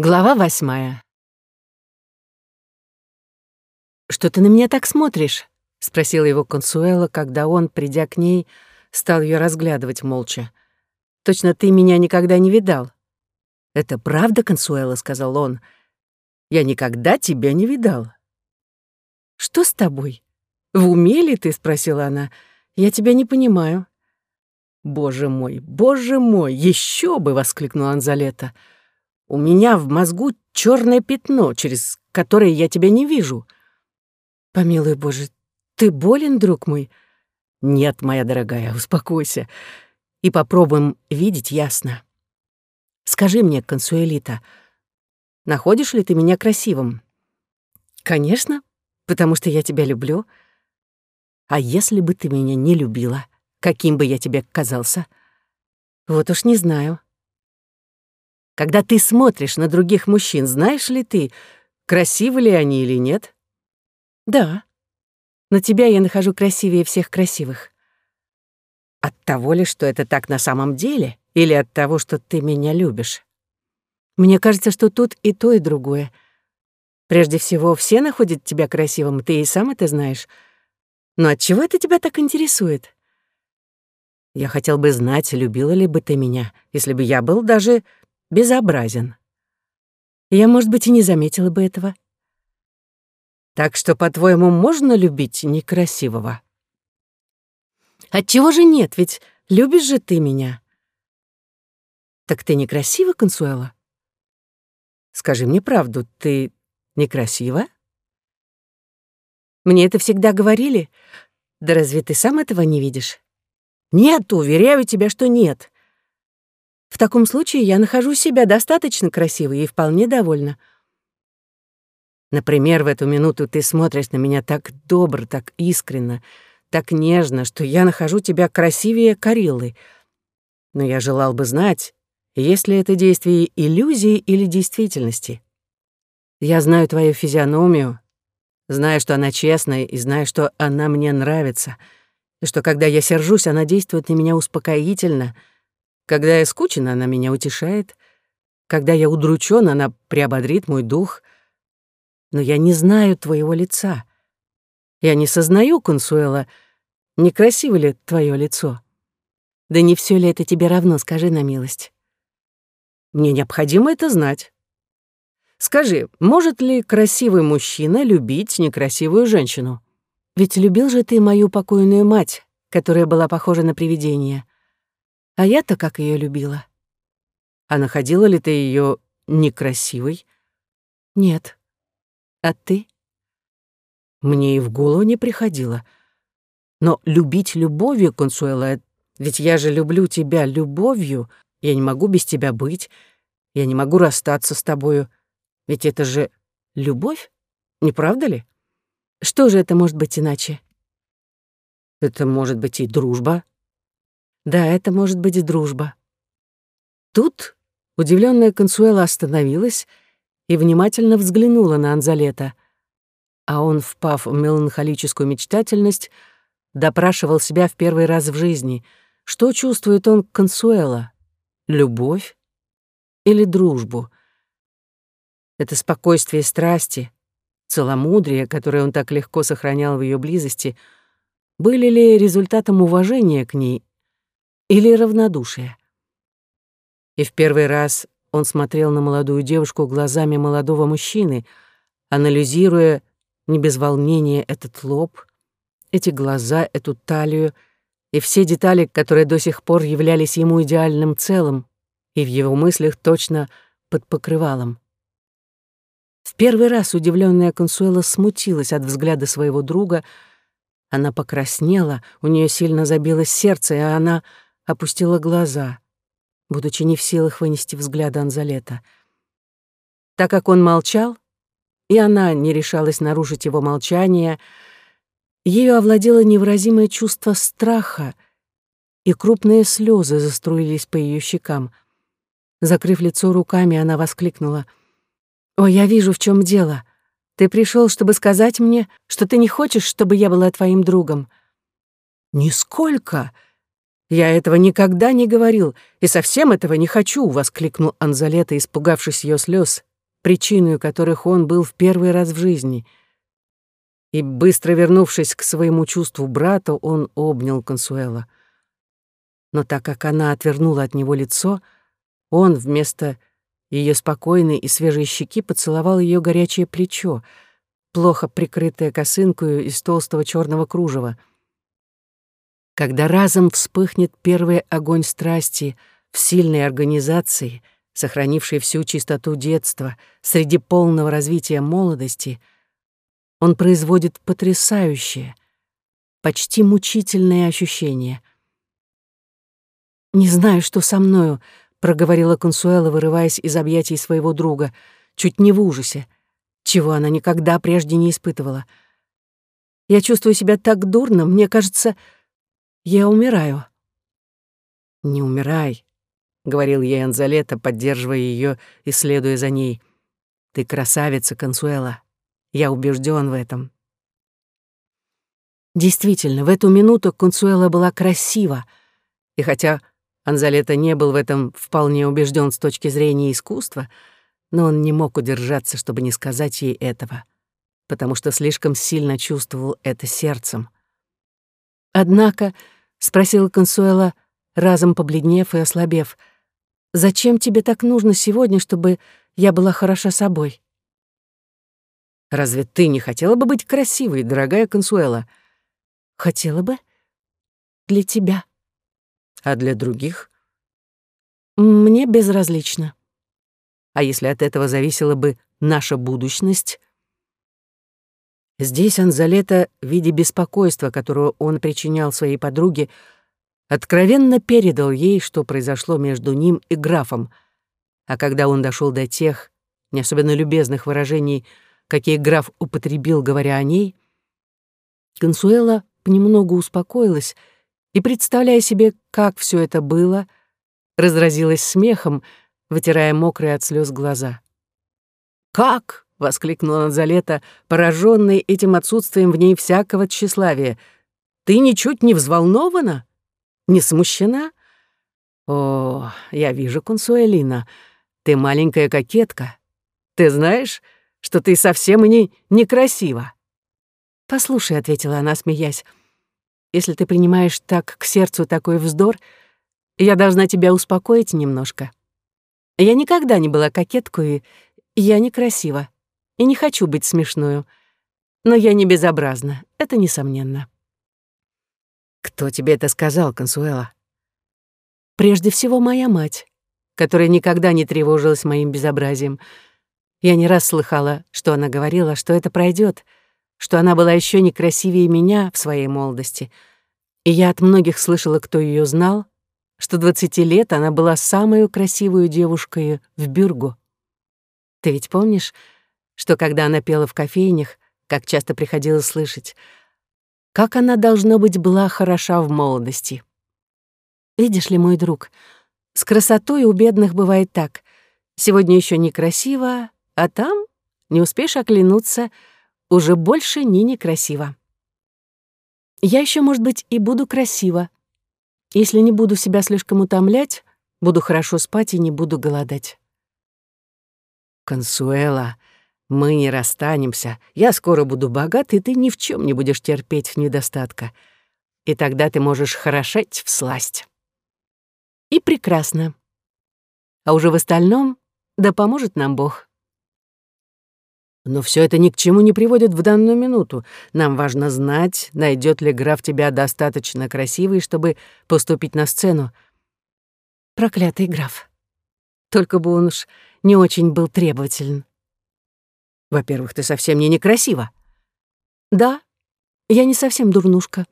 Глава восьмая. «Что ты на меня так смотришь?» — спросила его Консуэла, когда он, придя к ней, стал ее разглядывать молча. «Точно ты меня никогда не видал». «Это правда, Консуэла?» — сказал он. «Я никогда тебя не видал». «Что с тобой? В уме ли ты?» — спросила она. «Я тебя не понимаю». «Боже мой, боже мой, еще бы!» — воскликнула Анзалета. У меня в мозгу черное пятно, через которое я тебя не вижу. Помилуй Боже, ты болен, друг мой? Нет, моя дорогая, успокойся. И попробуем видеть ясно. Скажи мне, Консуэлита, находишь ли ты меня красивым? Конечно, потому что я тебя люблю. А если бы ты меня не любила, каким бы я тебе казался? Вот уж не знаю. Когда ты смотришь на других мужчин, знаешь ли ты, красивы ли они или нет? Да. Но тебя я нахожу красивее всех красивых. От того ли, что это так на самом деле, или от того, что ты меня любишь? Мне кажется, что тут и то, и другое. Прежде всего, все находят тебя красивым, ты и сам это знаешь. Но от чего это тебя так интересует? Я хотел бы знать, любила ли бы ты меня, если бы я был даже безобразен. Я, может быть, и не заметила бы этого. Так что, по-твоему, можно любить некрасивого? Отчего же нет, ведь любишь же ты меня. Так ты некрасива, Консуэла? Скажи мне правду, ты некрасива? Мне это всегда говорили. Да разве ты сам этого не видишь? Нет, уверяю тебя, что нет. В таком случае я нахожу себя достаточно красивой и вполне довольна. Например, в эту минуту ты смотришь на меня так добро, так искренно, так нежно, что я нахожу тебя красивее Кариллы. Но я желал бы знать, есть ли это действие иллюзии или действительности. Я знаю твою физиономию, знаю, что она честная, и знаю, что она мне нравится, и что, когда я сержусь, она действует на меня успокоительно — когда я скучен, она меня утешает. Когда я удручен, она приободрит мой дух. Но я не знаю твоего лица. Я не сознаю, Консуэла, некрасиво ли твое лицо. Да не все ли это тебе равно, скажи на милость. Мне необходимо это знать. Скажи, может ли красивый мужчина любить некрасивую женщину? Ведь любил же ты мою покойную мать, которая была похожа на привидение. А я-то как ее любила. А находила ли ты ее некрасивой? Нет. А ты? Мне и в голову не приходило. Но любить любовью, Консуэла, ведь я же люблю тебя любовью, я не могу без тебя быть, я не могу расстаться с тобою, ведь это же любовь, не правда ли? Что же это может быть иначе? Это может быть и дружба, да, это может быть дружба. Тут удивленная Консуэла остановилась и внимательно взглянула на Анзалета, а он, впав в меланхолическую мечтательность, допрашивал себя в первый раз в жизни, что чувствует он к Консуэла — любовь или дружбу. Это спокойствие страсти, целомудрие, которое он так легко сохранял в ее близости, были ли результатом уважения к ней или равнодушие. И в первый раз он смотрел на молодую девушку глазами молодого мужчины, анализируя не без волнения этот лоб, эти глаза, эту талию и все детали, которые до сих пор являлись ему идеальным целым и в его мыслях точно под покрывалом. В первый раз удивленная Консуэла смутилась от взгляда своего друга, она покраснела, у нее сильно забилось сердце, и она опустила глаза, будучи не в силах вынести взгляда Анзалета. Так как он молчал, и она не решалась нарушить его молчание, ею овладело невыразимое чувство страха, и крупные слезы заструились по ее щекам. Закрыв лицо руками, она воскликнула. «О, я вижу, в чем дело. Ты пришел, чтобы сказать мне, что ты не хочешь, чтобы я была твоим другом». «Нисколько!» «Я этого никогда не говорил и совсем этого не хочу!» — воскликнул Анзалета, испугавшись ее слез причиной которых он был в первый раз в жизни. И, быстро вернувшись к своему чувству брата, он обнял Консуэла. Но так как она отвернула от него лицо, он вместо ее спокойной и свежей щеки поцеловал ее горячее плечо, плохо прикрытое косынкою из толстого черного кружева. Когда разом вспыхнет первый огонь страсти в сильной организации, сохранившей всю чистоту детства среди полного развития молодости, он производит потрясающее, почти мучительное ощущение. «Не знаю, что со мною», — проговорила Консуэла, вырываясь из объятий своего друга, чуть не в ужасе, чего она никогда прежде не испытывала. «Я чувствую себя так дурно, мне кажется, я умираю». «Не умирай», — говорил ей Анзалета, поддерживая ее и следуя за ней. «Ты красавица, Консуэла. Я убежден в этом». Действительно, в эту минуту Консуэла была красива, и хотя Анзалета не был в этом вполне убежден с точки зрения искусства, но он не мог удержаться, чтобы не сказать ей этого, потому что слишком сильно чувствовал это сердцем. «Однако», — спросила Консуэла, разом побледнев и ослабев, «зачем тебе так нужно сегодня, чтобы я была хороша собой?» «Разве ты не хотела бы быть красивой, дорогая Консуэла?» «Хотела бы. Для тебя». А для других? Мне безразлично. А если от этого зависела бы наша будущность? Здесь Анзалета, в виде беспокойства, которого он причинял своей подруге, откровенно передал ей, что произошло между ним и графом. А когда он дошел до тех, не особенно любезных выражений, какие граф употребил, говоря о ней, Консуэла понемногу успокоилась и, представляя себе, как все это было, разразилась смехом, вытирая мокрые от слез глаза. «Как?» — воскликнула Назалета, пораженный этим отсутствием в ней всякого тщеславия. «Ты ничуть не взволнована? Не смущена?» «О, я вижу, Консуэлина, ты маленькая кокетка. Ты знаешь, что ты совсем не некрасива?» «Послушай», — ответила она, смеясь, — если ты принимаешь так к сердцу такой вздор, я должна тебя успокоить немножко. Я никогда не была кокеткой, я некрасива, и не хочу быть смешную. Но я не безобразна, это несомненно. Кто тебе это сказал, Консуэла? Прежде всего, моя мать, которая никогда не тревожилась моим безобразием. Я не раз слыхала, что она говорила, что это пройдет — что она была еще некрасивее меня в своей молодости. И я от многих слышала, кто ее знал, что 20 лет она была самой красивой девушкой в Бюргу. Ты ведь помнишь, что когда она пела в кофейнях, как часто приходилось слышать, как она, должно быть, была хороша в молодости. Видишь ли, мой друг, с красотой у бедных бывает так. Сегодня еще некрасиво, а там, не успеешь оклянуться — уже больше не некрасиво. Я еще, может быть, и буду красива. Если не буду себя слишком утомлять, буду хорошо спать и не буду голодать. Консуэла, мы не расстанемся. Я скоро буду богат, и ты ни в чем не будешь терпеть недостатка. И тогда ты можешь хорошеть в сласть. И прекрасно. А уже в остальном да поможет нам Бог. Но все это ни к чему не приводит в данную минуту. Нам важно знать, найдет ли граф тебя достаточно красивой, чтобы поступить на сцену. Проклятый граф. Только бы он уж не очень был требователен. Во-первых, ты совсем не некрасива. Да, я не совсем дурнушка.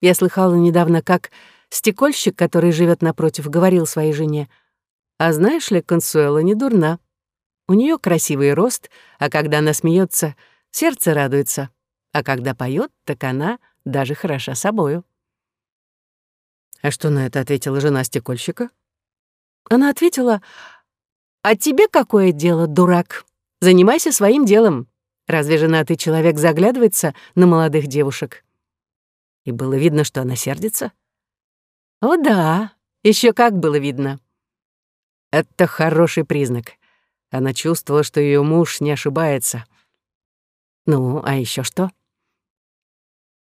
Я слыхала недавно, как стекольщик, который живет напротив, говорил своей жене, «А знаешь ли, Консуэла не дурна». У нее красивый рост, а когда она смеется, сердце радуется, а когда поет, так она даже хороша собою. А что на это ответила жена стекольщика? Она ответила, «А тебе какое дело, дурак? Занимайся своим делом. Разве женатый человек заглядывается на молодых девушек?» И было видно, что она сердится. О да, еще как было видно. Это хороший признак. Она чувствовала, что ее муж не ошибается. Ну, а еще что?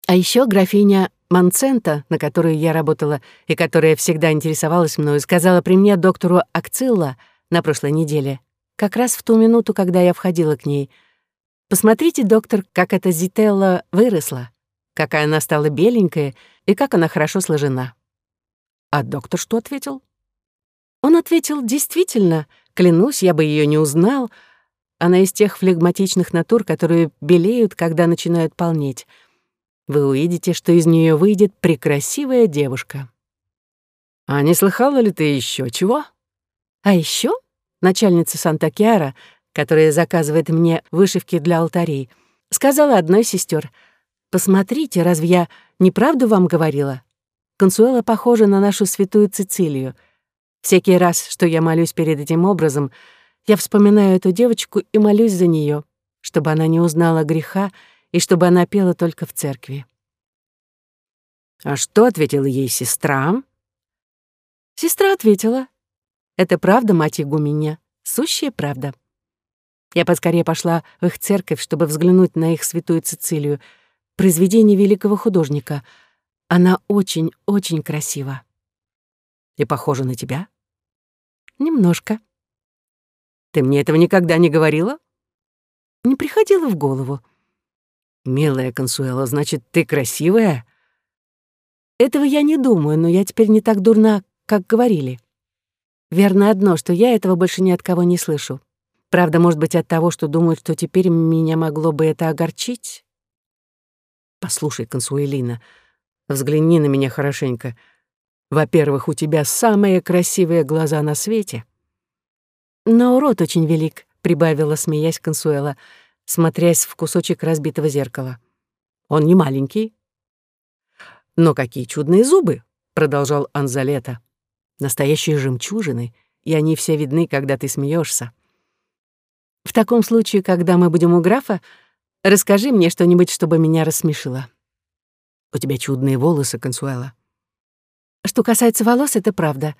А еще графиня Манцента, на которой я работала и которая всегда интересовалась мною, сказала при мне доктору Акцилла на прошлой неделе, как раз в ту минуту, когда я входила к ней. «Посмотрите, доктор, как эта Зителла выросла, какая она стала беленькая и как она хорошо сложена». А доктор что ответил? Он ответил, действительно, клянусь, я бы ее не узнал. Она из тех флегматичных натур, которые белеют, когда начинают полнеть — вы увидите, что из нее выйдет прекрасивая девушка. А не слыхала ли ты еще чего? А еще начальница Санта-Киара, которая заказывает мне вышивки для алтарей, сказала одной сестер: «Посмотрите, разве я неправду вам говорила? Консуэла похожа на нашу святую Цицилию. Всякий раз, что я молюсь перед этим образом, я вспоминаю эту девочку и молюсь за нее, чтобы она не узнала греха и чтобы она пела только в церкви. А что ответила ей сестра? Сестра ответила. Это правда, мать игуменя, сущая правда. Я поскорее пошла в их церковь, чтобы взглянуть на их святую Цицилию, произведение великого художника. Она очень-очень красива. И похожа на тебя? Немножко. Ты мне этого никогда не говорила? Не приходило в голову. «Милая Консуэла, значит, ты красивая?» «Этого я не думаю, но я теперь не так дурна, как говорили. Верно одно, что я этого больше ни от кого не слышу. Правда, может быть, от того, что думают, что теперь меня могло бы это огорчить?» «Послушай, Консуэлина, взгляни на меня хорошенько. Во-первых, у тебя самые красивые глаза на свете». «Но рот очень велик», — прибавила, смеясь Консуэла смотрясь в кусочек разбитого зеркала. «Он не маленький». «Но какие чудные зубы!» — продолжал Анзалета. «Настоящие жемчужины, и они все видны, когда ты смеешься. В таком случае, когда мы будем у графа, расскажи мне что-нибудь, чтобы меня рассмешило. У тебя чудные волосы, Консуэла. Что касается волос, это правда.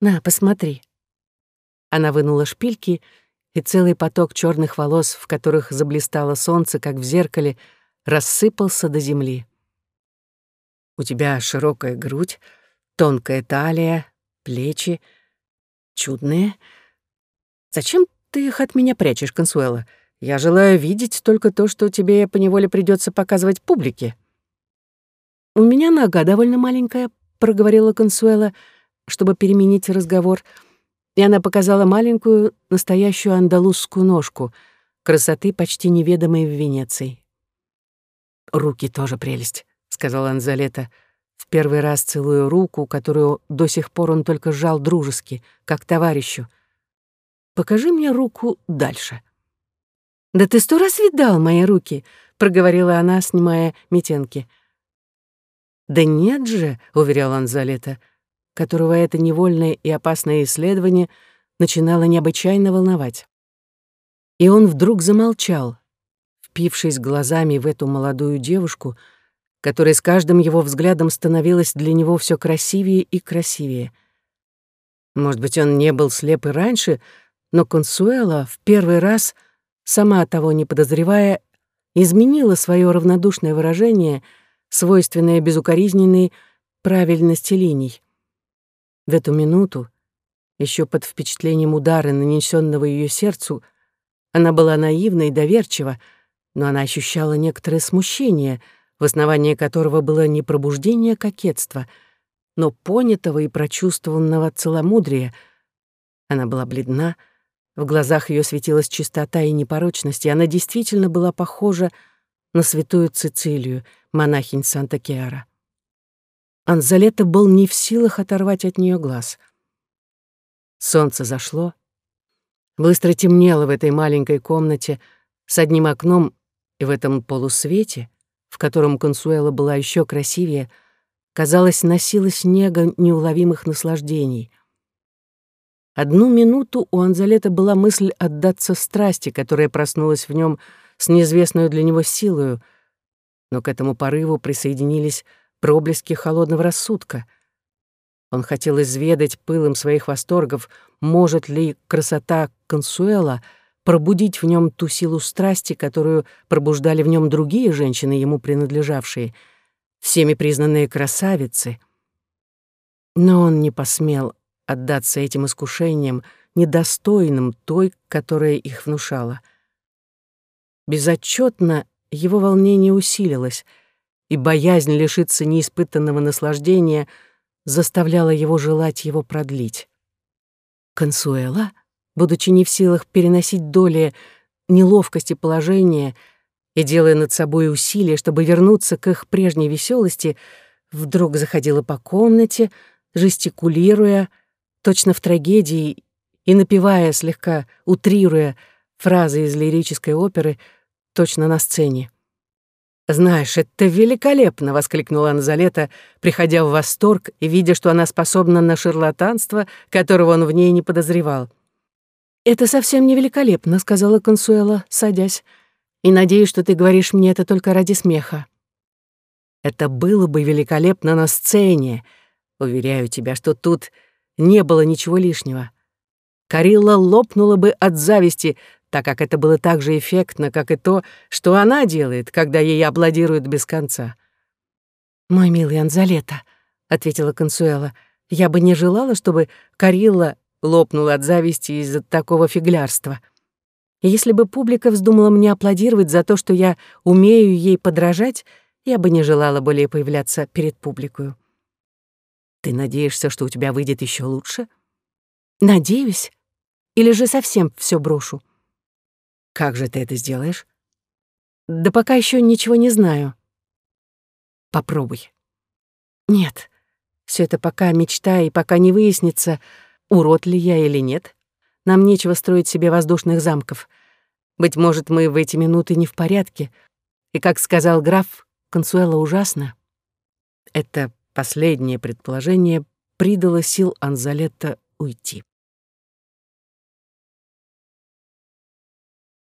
На, посмотри. Она вынула шпильки и целый поток черных волос, в которых заблистало солнце, как в зеркале, рассыпался до земли. У тебя широкая грудь, тонкая талия, плечи. Чудные. Зачем ты их от меня прячешь, Консуэла? Я желаю видеть только то, что тебе поневоле придется показывать публике. У меня нога довольно маленькая, проговорила Консуэла, чтобы переменить разговор — и она показала маленькую, настоящую андалузскую ножку, красоты почти неведомой в Венеции. «Руки тоже прелесть», — сказала Анзалета, в первый раз целую руку, которую до сих пор он только сжал дружески, как товарищу. «Покажи мне руку дальше». «Да ты сто раз видал мои руки», — проговорила она, снимая метенки. «Да нет же», — уверял Анзалета, — которого это невольное и опасное исследование начинало необычайно волновать. И он вдруг замолчал, впившись глазами в эту молодую девушку, которая с каждым его взглядом становилась для него все красивее и красивее. Может быть, он не был слеп и раньше, но Консуэла в первый раз, сама того не подозревая, изменила свое равнодушное выражение, свойственное безукоризненной правильности линий. В эту минуту, еще под впечатлением удара, нанесенного ее сердцу, она была наивна и доверчива, но она ощущала некоторое смущение, в основании которого было не пробуждение кокетства, но понятого и прочувствованного целомудрия. Она была бледна, в глазах ее светилась чистота и непорочность, и она действительно была похожа на святую Цицилию, монахинь Санта-Киара. Анзалета был не в силах оторвать от нее глаз. Солнце зашло. Быстро темнело в этой маленькой комнате с одним окном и в этом полусвете, в котором Консуэла была еще красивее, казалось, носила снега неуловимых наслаждений. Одну минуту у Анзалета была мысль отдаться страсти, которая проснулась в нем с неизвестной для него силою, но к этому порыву присоединились проблески холодного рассудка. Он хотел изведать пылом своих восторгов, может ли красота Консуэла пробудить в нем ту силу страсти, которую пробуждали в нем другие женщины, ему принадлежавшие, всеми признанные красавицы. Но он не посмел отдаться этим искушениям, недостойным той, которая их внушала. Безотчетно его волнение усилилось, и боязнь лишиться неиспытанного наслаждения заставляла его желать его продлить. Консуэла, будучи не в силах переносить доли неловкости положения и делая над собой усилия, чтобы вернуться к их прежней веселости, вдруг заходила по комнате, жестикулируя, точно в трагедии, и напевая, слегка утрируя фразы из лирической оперы, точно на сцене. «Знаешь, это великолепно!» — воскликнула Анзалета, приходя в восторг и видя, что она способна на шарлатанство, которого он в ней не подозревал. «Это совсем не великолепно», — сказала Консуэла, садясь. «И надеюсь, что ты говоришь мне это только ради смеха». «Это было бы великолепно на сцене. Уверяю тебя, что тут не было ничего лишнего. Карилла лопнула бы от зависти, так как это было так же эффектно, как и то, что она делает, когда ей аплодируют без конца. «Мой милый Анзалета», — ответила Консуэла, — «я бы не желала, чтобы Карилла лопнула от зависти из-за такого фиглярства. если бы публика вздумала мне аплодировать за то, что я умею ей подражать, я бы не желала более появляться перед публикою». «Ты надеешься, что у тебя выйдет еще лучше?» «Надеюсь. Или же совсем все брошу?» Как же ты это сделаешь? Да пока еще ничего не знаю. Попробуй. Нет, все это пока мечта, и пока не выяснится, урод ли я или нет. Нам нечего строить себе воздушных замков. Быть может, мы в эти минуты не в порядке. И, как сказал граф, Консуэла ужасно. Это последнее предположение придало сил Анзалетта уйти.